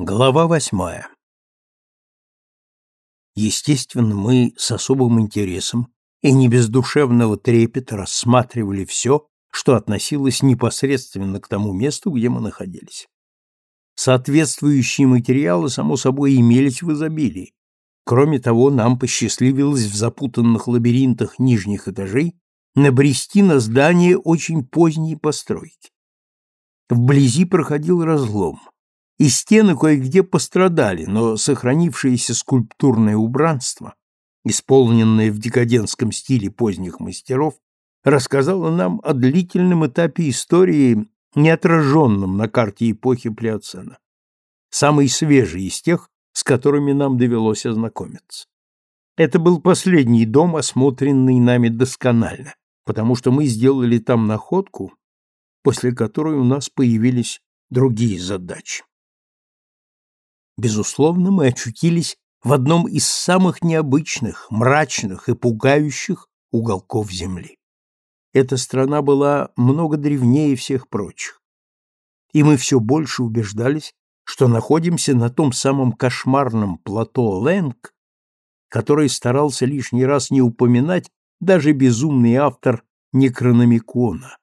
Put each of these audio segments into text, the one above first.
Глава восьмая Естественно, мы с особым интересом и не без душевного трепета рассматривали все, что относилось непосредственно к тому месту, где мы находились. Соответствующие материалы, само собой, имелись в изобилии. Кроме того, нам посчастливилось в запутанных лабиринтах нижних этажей набрести на здание очень поздней постройки. Вблизи проходил разлом и стены кое-где пострадали, но сохранившееся скульптурное убранство, исполненное в декадентском стиле поздних мастеров, рассказало нам о длительном этапе истории, не отраженном на карте эпохи Плеоцена, самый свежий из тех, с которыми нам довелось ознакомиться. Это был последний дом, осмотренный нами досконально, потому что мы сделали там находку, после которой у нас появились другие задачи. Безусловно, мы очутились в одном из самых необычных, мрачных и пугающих уголков Земли. Эта страна была много древнее всех прочих. И мы все больше убеждались, что находимся на том самом кошмарном плато Лэнг, который старался лишний раз не упоминать даже безумный автор Некрономикона.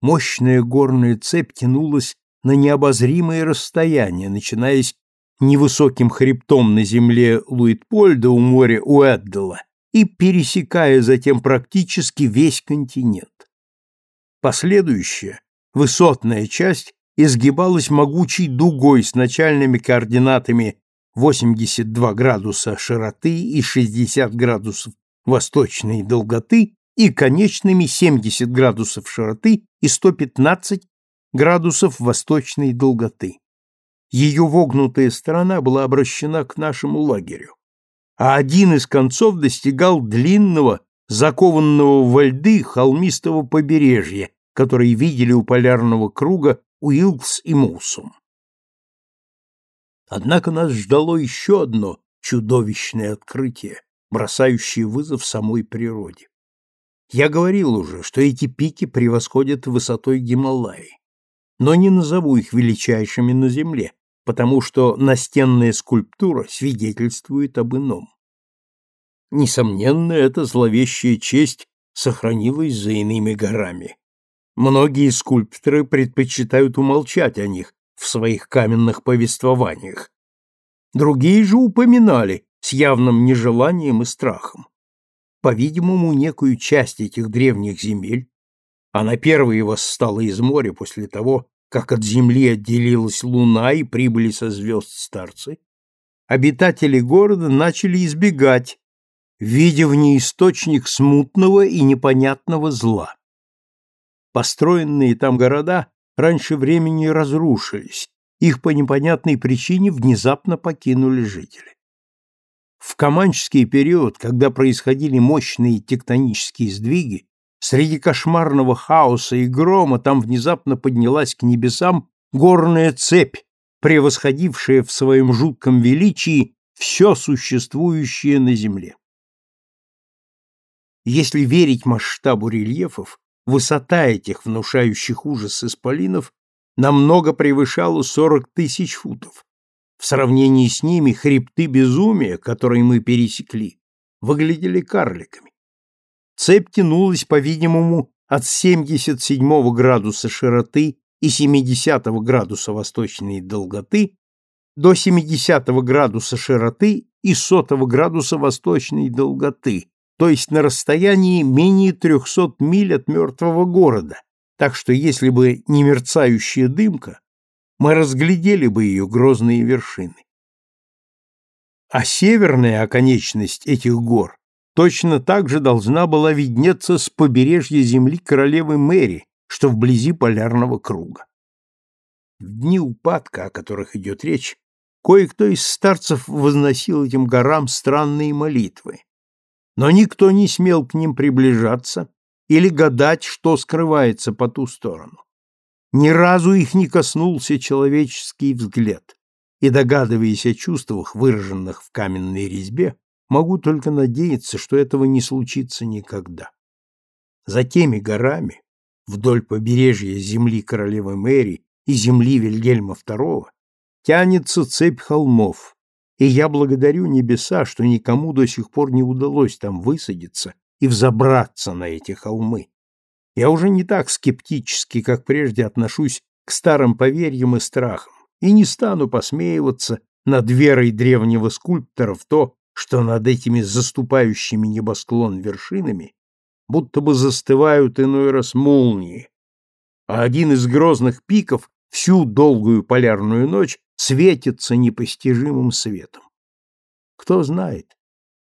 Мощная горная цепь тянулась на необозримые расстояния, начинаясь невысоким хребтом на земле Луитпольда у моря Уэддела и пересекая затем практически весь континент. Последующая, высотная часть изгибалась могучей дугой с начальными координатами 82 градуса широты и 60 градусов восточной долготы и конечными 70 градусов широты и 115 градусов восточной долготы. Ее вогнутая сторона была обращена к нашему лагерю, а один из концов достигал длинного, закованного во льды холмистого побережья, который видели у полярного круга Уилкс и Мусум. Однако нас ждало еще одно чудовищное открытие, бросающее вызов самой природе. Я говорил уже, что эти пики превосходят высотой Гималаи но не назову их величайшими на земле, потому что настенная скульптура свидетельствует об ином. Несомненно, эта зловещая честь сохранилась за иными горами. Многие скульпторы предпочитают умолчать о них в своих каменных повествованиях. Другие же упоминали с явным нежеланием и страхом. По-видимому, некую часть этих древних земель она первой восстала из моря после того, как от земли отделилась луна и прибыли со звезд старцы, обитатели города начали избегать, видя в ней источник смутного и непонятного зла. Построенные там города раньше времени разрушились, их по непонятной причине внезапно покинули жители. В Каманчский период, когда происходили мощные тектонические сдвиги, Среди кошмарного хаоса и грома там внезапно поднялась к небесам горная цепь, превосходившая в своем жутком величии все существующее на земле. Если верить масштабу рельефов, высота этих внушающих ужас исполинов намного превышала 40 тысяч футов. В сравнении с ними хребты безумия, которые мы пересекли, выглядели карликами. Цепь тянулась, по-видимому, от 77 градуса широты и 70 градуса восточной долготы до 70 градуса широты и 100 градуса восточной долготы, то есть на расстоянии менее 300 миль от мертвого города, так что если бы не мерцающая дымка, мы разглядели бы ее грозные вершины. А северная оконечность этих гор точно так же должна была виднеться с побережья земли королевы Мэри, что вблизи полярного круга. В дни упадка, о которых идет речь, кое-кто из старцев возносил этим горам странные молитвы, но никто не смел к ним приближаться или гадать, что скрывается по ту сторону. Ни разу их не коснулся человеческий взгляд, и, догадываясь о чувствах, выраженных в каменной резьбе, Могу только надеяться, что этого не случится никогда. За теми горами, вдоль побережья земли королевы Мэри и земли Вильгельма II, тянется цепь холмов, и я благодарю небеса, что никому до сих пор не удалось там высадиться и взобраться на эти холмы. Я уже не так скептически, как прежде, отношусь к старым поверьям и страхам, и не стану посмеиваться над верой древнего скульптора в то, что над этими заступающими небосклон вершинами будто бы застывают иной раз молнии, а один из грозных пиков всю долгую полярную ночь светится непостижимым светом. Кто знает,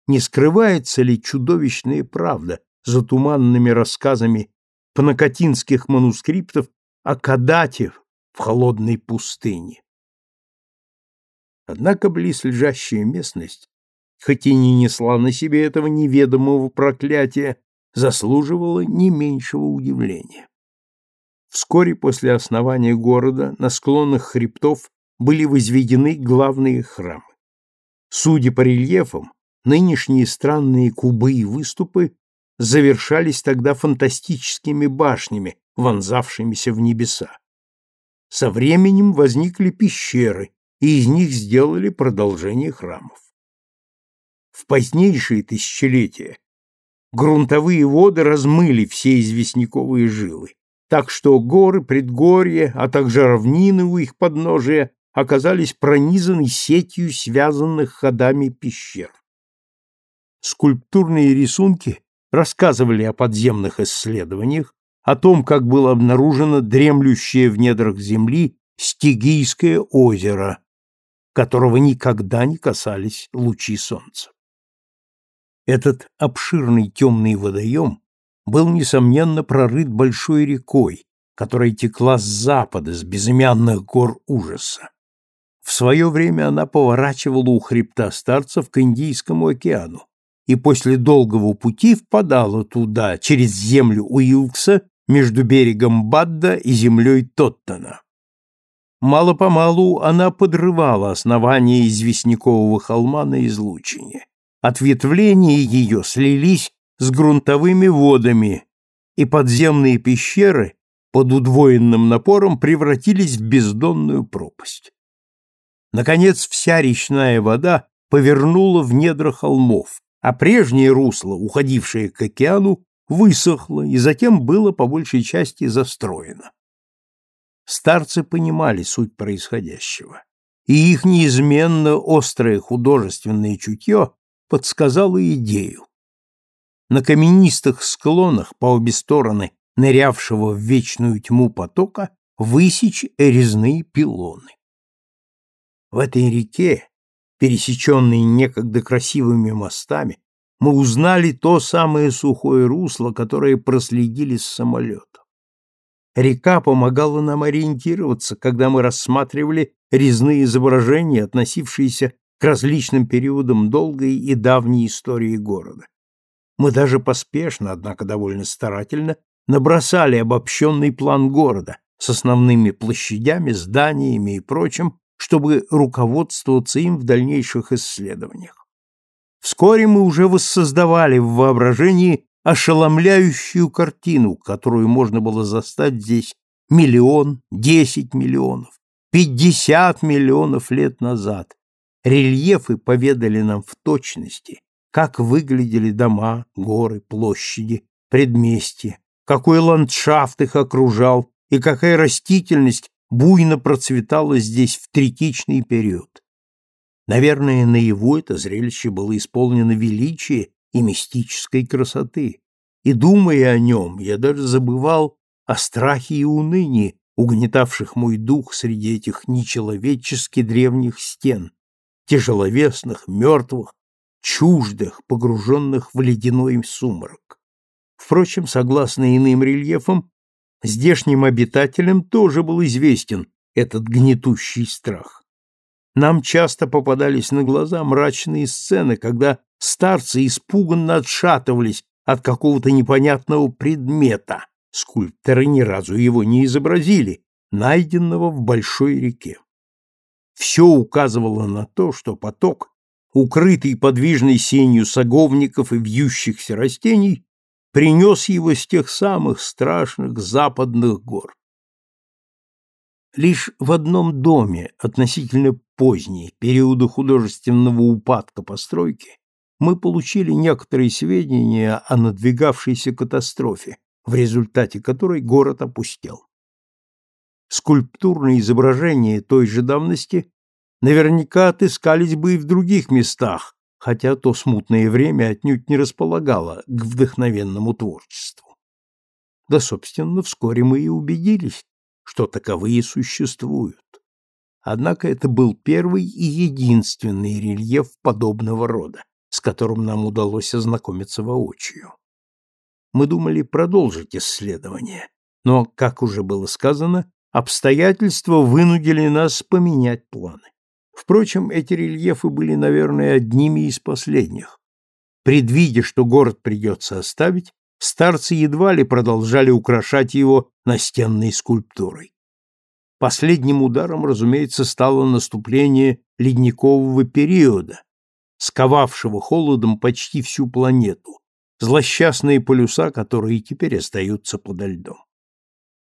не скрывается ли чудовищная правда за туманными рассказами панакотинских манускриптов о Кадате в холодной пустыне. Однако близ лежащая местность, хоть и не несла на себе этого неведомого проклятия, заслуживала не меньшего удивления. Вскоре после основания города на склонах хребтов были возведены главные храмы. Судя по рельефам, нынешние странные кубы и выступы завершались тогда фантастическими башнями, вонзавшимися в небеса. Со временем возникли пещеры, и из них сделали продолжение храмов. В позднейшие тысячелетия грунтовые воды размыли все известняковые жилы, так что горы, предгорья, а также равнины у их подножия оказались пронизаны сетью связанных ходами пещер. Скульптурные рисунки рассказывали о подземных исследованиях, о том, как было обнаружено дремлющее в недрах земли Стигийское озеро, которого никогда не касались лучи солнца. Этот обширный темный водоем был, несомненно, прорыт большой рекой, которая текла с запада, с безымянных гор ужаса. В свое время она поворачивала у хребта старцев к Индийскому океану, и после долгого пути впадала туда, через землю Уилкса, между берегом Бадда и землей Тоттона. Мало-помалу она подрывала основание известнякового холма на излучине. Ответвления ее слились с грунтовыми водами, и подземные пещеры под удвоенным напором превратились в бездонную пропасть. Наконец, вся речная вода повернула в недра холмов, а прежнее русло, уходившее к океану, высохло и затем было по большей части застроено. Старцы понимали суть происходящего, и их неизменно острое художественное чутье подсказало идею. На каменистых склонах по обе стороны нырявшего в вечную тьму потока высечь резные пилоны. В этой реке, пересеченной некогда красивыми мостами, мы узнали то самое сухое русло, которое проследили с самолета. Река помогала нам ориентироваться, когда мы рассматривали резные изображения, относившиеся к различным периодам долгой и давней истории города. Мы даже поспешно, однако довольно старательно, набросали обобщенный план города с основными площадями, зданиями и прочим, чтобы руководствоваться им в дальнейших исследованиях. Вскоре мы уже воссоздавали в воображении ошеломляющую картину, которую можно было застать здесь миллион, десять миллионов, пятьдесят миллионов лет назад. Рельефы поведали нам в точности, как выглядели дома, горы, площади, предместья, какой ландшафт их окружал и какая растительность буйно процветала здесь в третичный период. Наверное, наяву это зрелище было исполнено величия и мистической красоты, и, думая о нем, я даже забывал о страхе и унынии, угнетавших мой дух среди этих нечеловечески древних стен, тяжеловесных, мертвых, чуждых, погруженных в ледяной сумрак. Впрочем, согласно иным рельефам, здешним обитателям тоже был известен этот гнетущий страх. Нам часто попадались на глаза мрачные сцены, когда старцы испуганно отшатывались от какого-то непонятного предмета, скульпторы ни разу его не изобразили, найденного в большой реке. Все указывало на то, что поток, укрытый подвижной сенью саговников и вьющихся растений, принес его с тех самых страшных западных гор. Лишь в одном доме, относительно поздней, периода художественного упадка постройки, мы получили некоторые сведения о надвигавшейся катастрофе, в результате которой город опустел. Скульптурные изображения той же давности наверняка отыскались бы и в других местах, хотя то смутное время отнюдь не располагало к вдохновенному творчеству. Да, собственно, вскоре мы и убедились, что таковые существуют. Однако это был первый и единственный рельеф подобного рода, с которым нам удалось ознакомиться воочию. Мы думали продолжить исследование, но, как уже было сказано, обстоятельства вынудили нас поменять планы. Впрочем, эти рельефы были, наверное, одними из последних. Предвидя, что город придется оставить, старцы едва ли продолжали украшать его настенной скульптурой. Последним ударом, разумеется, стало наступление ледникового периода, сковавшего холодом почти всю планету, злосчастные полюса, которые теперь остаются подо льдом.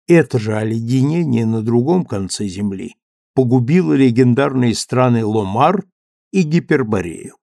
Это же оледенение на другом конце Земли погубило легендарные страны Ломар и Гиперборею.